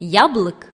яблок.